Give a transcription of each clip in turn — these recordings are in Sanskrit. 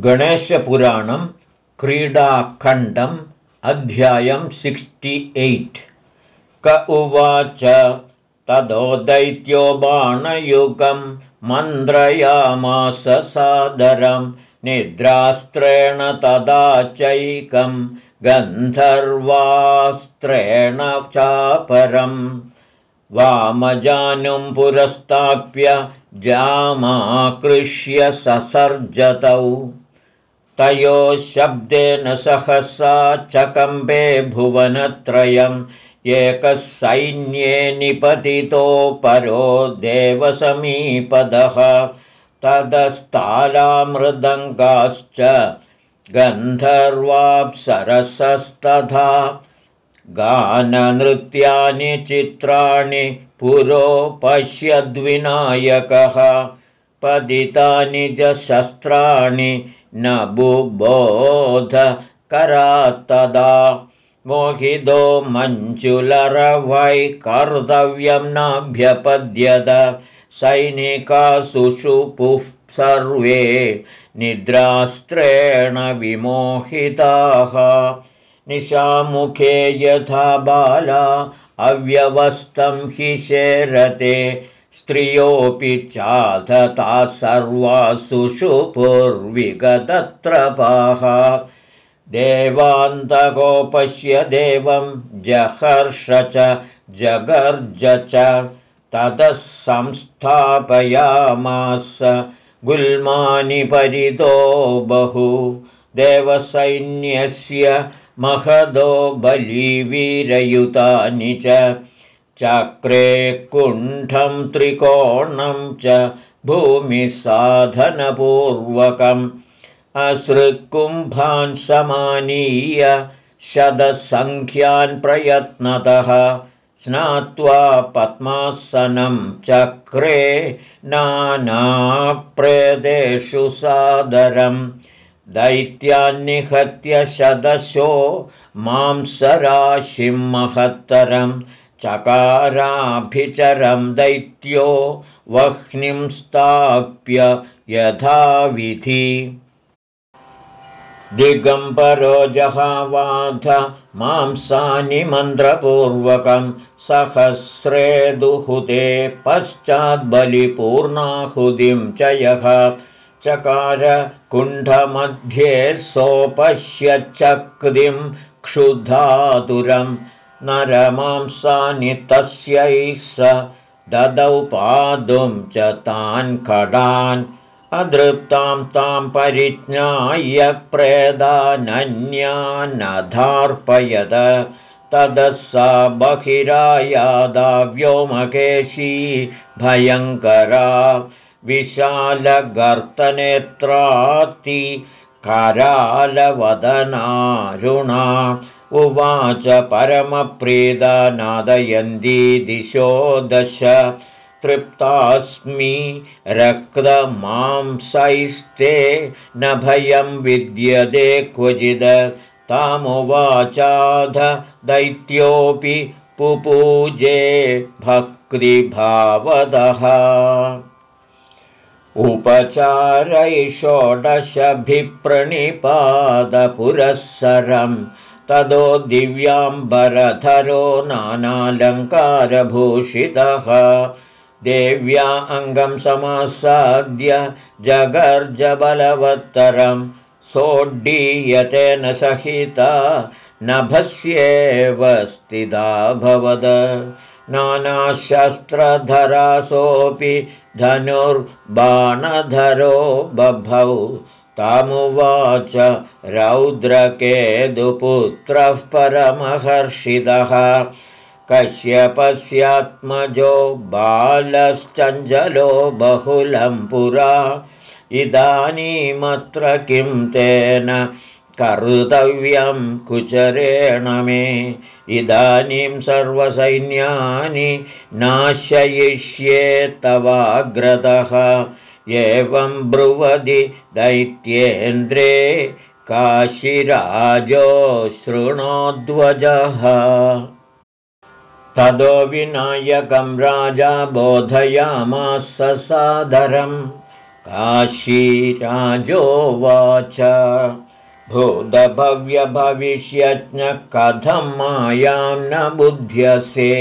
गणेशपुराणं क्रीडाखण्डम् अध्यायं सिक्स्टि एय्ट्। क उवाच तदो मन्द्रयामास सादरं निद्रास्त्रेण तदा चैकं गन्धर्वास्त्रेण चापरम् वामजानुं पुरस्ताप्य जामाकृष्य ससर्जतौ तयोः शब्देन सहसा चकम्बे भुवनत्रयम्। एकः सैन्ये निपतितो परो देवसमीपदः। तदस्तालामृदङ्गाश्च गन्धर्वाप्सरसस्तथा। गाननृत्यानि चित्राणि पुरो पश्यद्विनायकः पदितानि च शस्त्राणि न बुबोधकरात्तदा मोहितो मञ्जुलरवैकर्तव्यं नाभ्यपद्यत। सैनिकासुषुपुः सर्वे निद्रास्त्रेण विमोहिताः। निशामुखे यथा बाला अव्यवस्थं हि शेरते स्त्रियोऽपि चाधता सर्वासु शुपुर्विगतत्रपाः देवान्तगोपश्य देवं जहर्ष च जगर्ज च ततः संस्थापयामास। गुल्मानि परितो बहु देवसैन्यस्य महदो बलिवीरयुतानि च चक्रे कुण्ठं त्रिकोणं च भूमिसाधनपूर्वकम् असृकुम्भान् समानीय शतसङ्ख्यान् प्रयत्नतः स्नात्वा पद्मासनं चक्रे नानाप्रेदेषु सादरम् दैत्यान्निहत्य शदशो मांसराशिं महत्तरं चकाराभिचरं दैत्यो वह्निं स्थाप्य यथाविधि। दिगम्बरो जहावाध मांसानि मन्त्रपूर्वकं सहस्रे दुहुते पश्चाद्बलिपूर्णाहुतिं च यः चकार कुण्ठमध्ये सोपश्यचक्रिं क्षुधातुरं नरमांसानि तस्यैः स ददौ पादुं च तान् खडान् अदृप्तां तां परिज्ञाय प्रेदानन्यानधार्पयद। ततः सा बहिरायादा व्योमकेशी भयङ्करा विशालगर्तनेत्राति करालवदनारुणा उवाच परमप्रीदा नादयन्ती दिशो दश तृप्तास्मि रक्तमांसैस्ते न भयं विद्यते क्वचिद तामुवाचाध दैत्योऽपि पुपूजे भक्तिभावदः। उपचारैषोडशभिप्रणिपादपुरःसरं तदो दिव्याम्बरधरो नानालङ्कारभूषितः। देव्या अङ्गं समासाद्य जगर्जबलवत्तरं सोड्डीयतेन सहिता नभस्येव स्थिताभवद नानाशस्त्रधरासोऽपि धनुर्बाणधरो बभौ तामुवाच रौद्रकेदुपुत्रः परमहर्षितः कश्यपस्यात्मजो बालश्चञ्चलो बहुलं पुरा। इदानीमत्र किं तेन कर्तव्यं कुचरेण मे। इदानीं सर्वसैन्यानि नाशयिष्ये तवाग्रतः एवं ब्रुवदि दैत्येन्द्रे काशिराजो शृणोध्वजः तदो विनायकं राजा बोधयामास सादरं। काशीराजोवाच भूतभव्यभविष्यज्ञ कथं मायां न बुध्यसे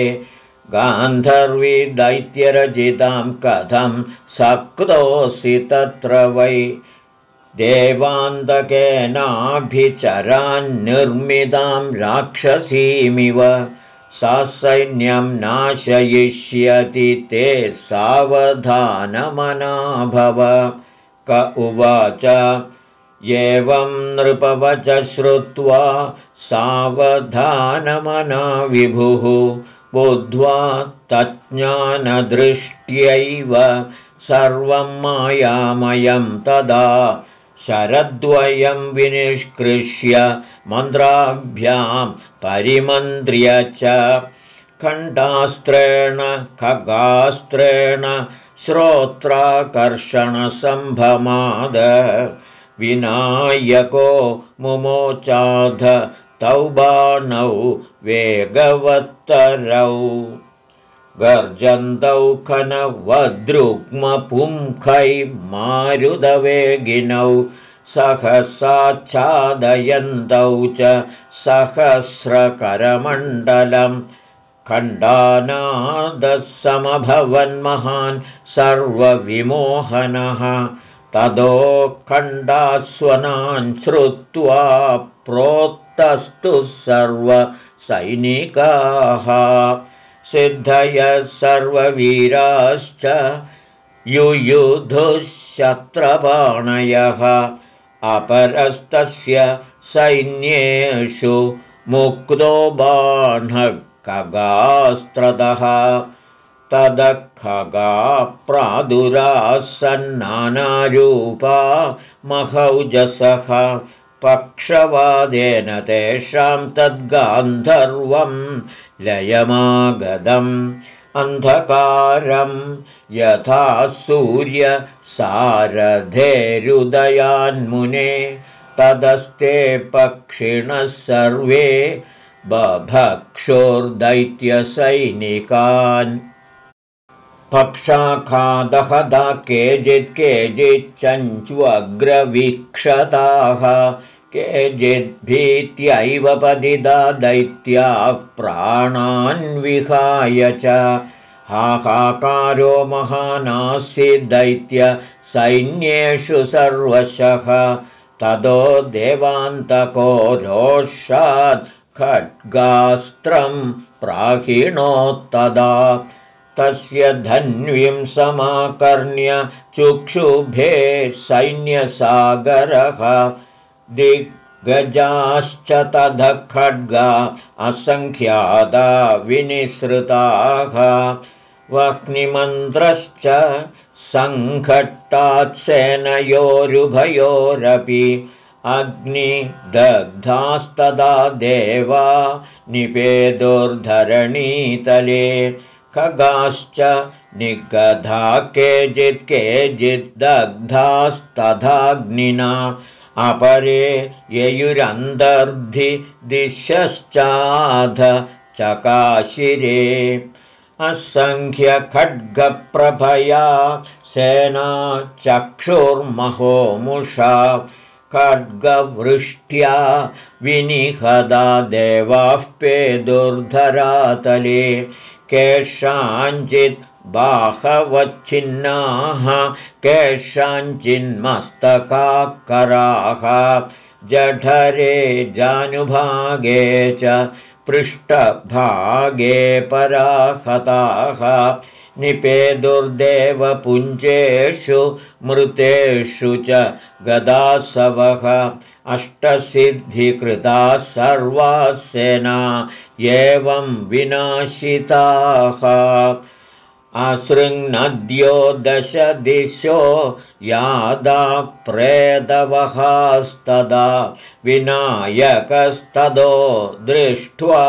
गान्धर्वी दैत्यरचितां कथं सक्तोऽसि तत्र वै। देवान्तकेनाभिचरान्निर्मितां राक्षसीमिव। सा सैन्यं नाशयिष्यति ते सावधानमना भव क उवाच एवं नृपवच श्रुत्वा सावधानमना विभुः बुद्ध्वा तज्ज्ञानदृष्ट्यैव सर्वं मायामयं तदा शरद्वयं विनिष्कृष्य मन्द्राभ्यां परिमन्त्र्य च खण्डास्त्रेण खगास्त्रेण श्रोत्राकर्षणसम्भमाद विनायको मुमोचाध तौ बाणौ वेगवत्तरौ। गर्जन्तौ खनवद्रुग्मपुङ्खै मारुदवेगिनौ सहसाच्छादयन्तौ च सहस्रकरमण्डलं खण्डानादः समभवन्महान् सर्वविमोहनः। तदो खण्डास्वनान् श्रुत्वा प्रोक्तस्तु सर्वसैनिकाः। सिद्धयः सर्ववीराश्च युयुधुशत्रबाणयः। अपरस्तस्य सैन्येषु मुक्तो बाह्नखगास्त्रतः तदखगा प्रादुरासन्नानारूपा महौजसः पक्षवादेन तेषां तद्गान्धर्वं लयमागतम् अन्धकारं यथा सूर्यसारथेरुदयान्मुने तदस्ते पक्षिणः सर्वे बभक्षोर्दैत्यसैनिकान्। पक्षाखादहदा केचित् केचिच्चञ्च्वग्रवीक्षताः केचिद्भीत्यैव पतिदा दैत्याः प्राणान् विहाय च। हाहाकारो महानासि दैत्यसैन्येषु सर्वशः। ततो देवान्तको रोषात् खड्गास्त्रं प्राहिणोत्तदा। तस्य धन्वीं समाकर्ण्य चुक्षुभे सैन्यसागरः दिग्गजाश्च ततः खड्गा असङ्ख्याता विनिसृताः। वह्निमन्त्रश्च सङ्घट्टात्सेनयोरुभयोरपि अग्निदग्धास्तदा देवा निपेदुर्धरणीतले। खगाश्च निगधा केचित् केचिद्दग्धास्तथाग्निना अपरे ययुरन्तर्धि दिशश्चाध चकाशिरे। असङ्ख्यखड्गप्रभया सेना चक्षुर्महोमुषा खड्गवृष्ट्या विनिहदा देवाः पेदुर्धरातले केषाञ्चित् बाहवच्छिन्नाः केषाञ्चिन्मस्तकाकराः जठरे जानुभागे च पृष्ठभागे पराहताः निपेदुर्देवपुञ्जेषु मृतेषु च गदासवः अष्टसिद्धिकृताः सर्वाः सेना एवं विनाशिताः असृङ्नद्यो दशदिशो यादा प्रेदवहास्तदा विनायकस्तदो दृष्ट्वा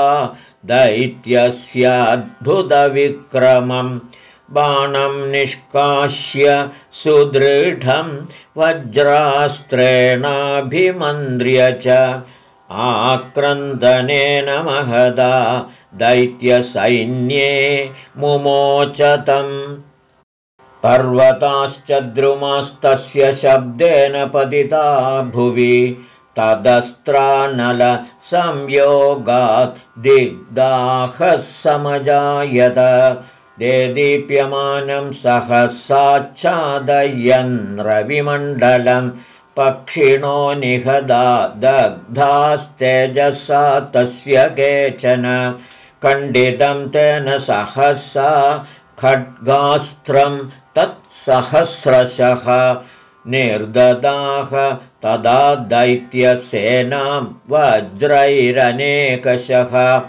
दैत्यस्याद्भुतविक्रमं बाणं निष्कास्य सुदृढं वज्रास्त्रेणाभिमन्द्र्य च आक्रन्दनेन महदा दैत्यसैन्ये मुमोचतम्। पर्वताश्च द्रुमास्तस्य शब्देन पतिता भुवि। तदस्त्रानलसंयोगात् दिग्दाहः समजायत देदीप्यमानं रविमण्डलं पक्षिणो निहदा दग्धास्तेजसा तस्य केचन खण्डितं तेन सहसा खड्गास्त्रं तत्सहस्रशः। निर्ददाह तदा दैत्यसेनां वज्रैरनेकशः।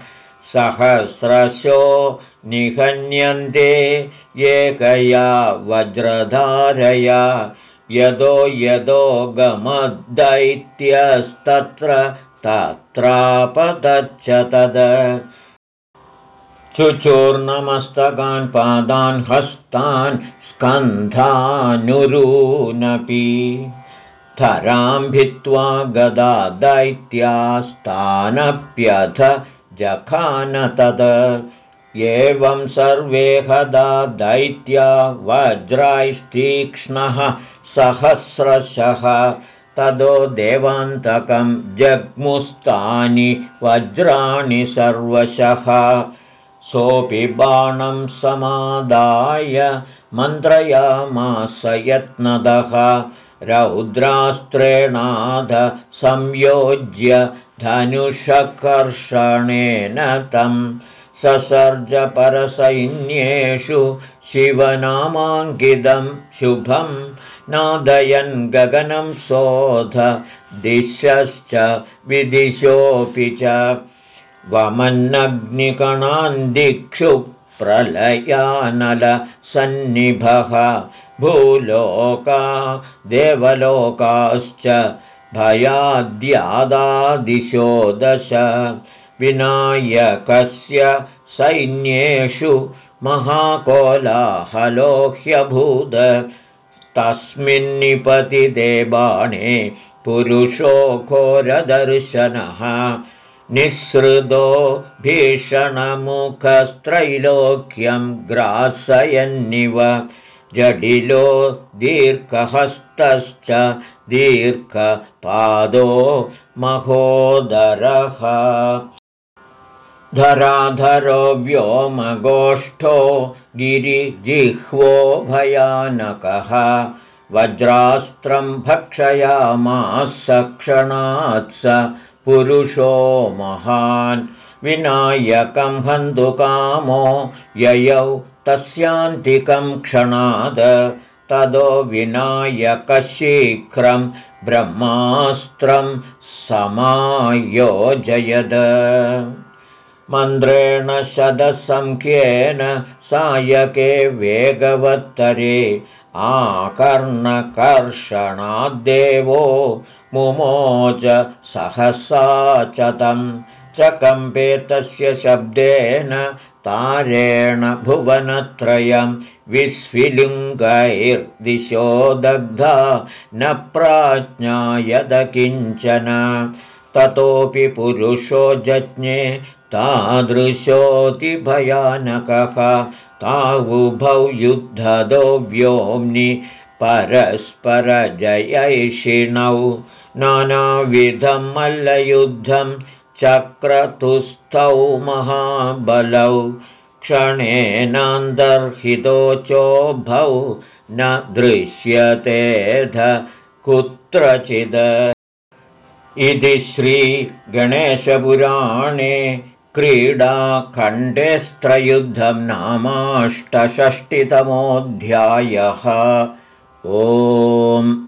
सहस्रशो निहन्यन्ते एकया वज्रधारया। यदो यदो गमद्दैत्यस्तत्र तत्रापतच्च तद चुचूर्णमस्तकान् पादान् हस्तान् स्कन्धानुरूनपि थरां भित्त्वा गदा दैत्यास्तानप्यथ जखान तद। एवं सर्वे हदा दैत्या वज्रास्तीक्ष्णः सहस्रशः। तदो देवान्तकं जग्मुस्तानि वज्राणि सर्वशः सोऽपि बाणं समादाय मन्त्रयामास यत्नदः रौद्रास्त्रेणाध संयोज्य धनुषकर्षणेन तं ससर्जपरसैन्येषु शिवनामाङ्कितं शुभं नादयन् गगनं शोध दिशश्च विदिशोऽपि च प्रलयानलसन्निभः भूलोका देवलोकाश्च भयाद्यादादिशो दश विनायकस्य सैन्येषु महाकोलाहलो ह्यभूद तस्मिन्निपतिदेवाणे पुरुषो घोरदर्शनः निःसृतो भीषणमुखस्त्रैलोक्यं ग्रासयन्निव। जडिलो दीर्घहस्तश्च दीर्घपादो महोदरः। धराधरो व्योमगोष्ठो गिरिजिह्वो भयानकः। वज्रास्त्रं भक्षयामास स पुरुषो महान्। विनायकं हन्तुकामो ययौ तस्यान्तिकं क्षणाद। तदो विनायकशीघ्रं ब्रह्मास्त्रं समायोजयद। मन्द्रेण शतसङ्ख्येन सायके वेगवत्तरे आकर्णकर्षणाद्देवो मुमोच सहसा च तं च कम्पे तस्य शब्देन तारेण भुवनत्रयं विस्विलिङ्गैर्दिशो दग्धा न प्राज्ञायद किञ्चन। ततोऽपि पुरुषो जज्ञे तादृशोऽतिभयानकः। तावुभौ युद्धदो व्योम्नि परस्परजयैषिणौ नानाविधं मल्लयुद्धं चक्रतुस्थौ महाबलौ क्षणेनान्तर्हितोचोभौ न दृश्यतेध कुत्रचिद। इति श्रीगणेशपुराणे क्रीडाखण्डेस्त्रयुद्धं नामाष्टषष्टितमोऽध्यायः। ओम्